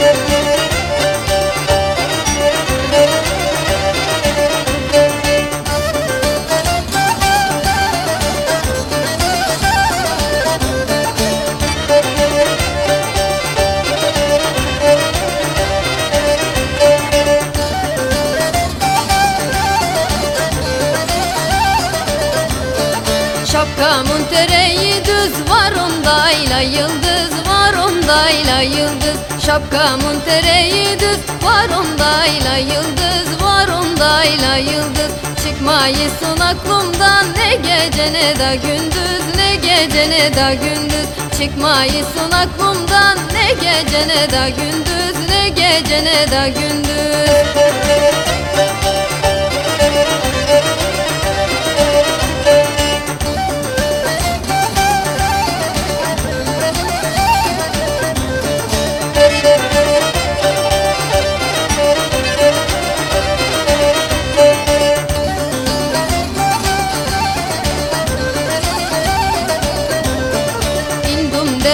Thank you. Şapkamın tereyi düz var ondayla yıldız var ondayla yıldız. Şapkamın tereyi düz var ondayla yıldız var ondayla yıldız. Çıkmayısın aklımdan ne gece ne de gündüz ne gece ne de gündüz. Çıkmayısın aklımdan ne gece ne de gündüz ne gece ne de gündüz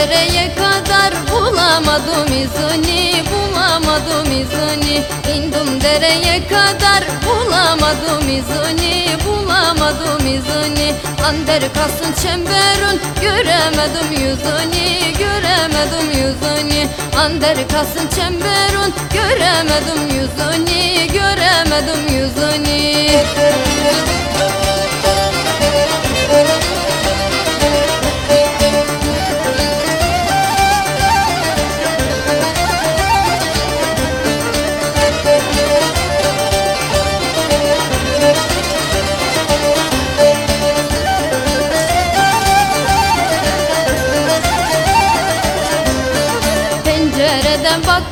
İndim dereye kadar bulamadım izini bulamadım izini. İndim dereye kadar bulamadım izini bulamadım izini. Ander kalsın çemberin göremedim yüzünü göremedim yüzünü. Ander kalsın çemberin göremedim yüzünü göremedim yüzünü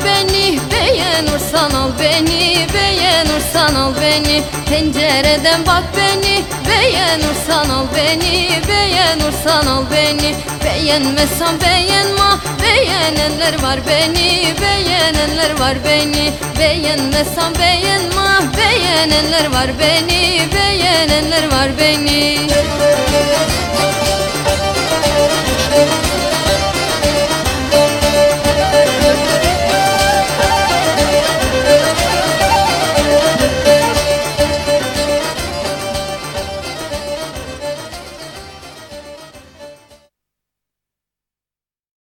beni beğenirsen al beni beğenirsen al beni. Pencereden bak beni beğenirsen al beni beğenirsen al beni. Beğenmezsen beğenme beğenenler var beni beğenenler var beni. Beğenmezsen beğenme beğenenler var beni beğenenler var beni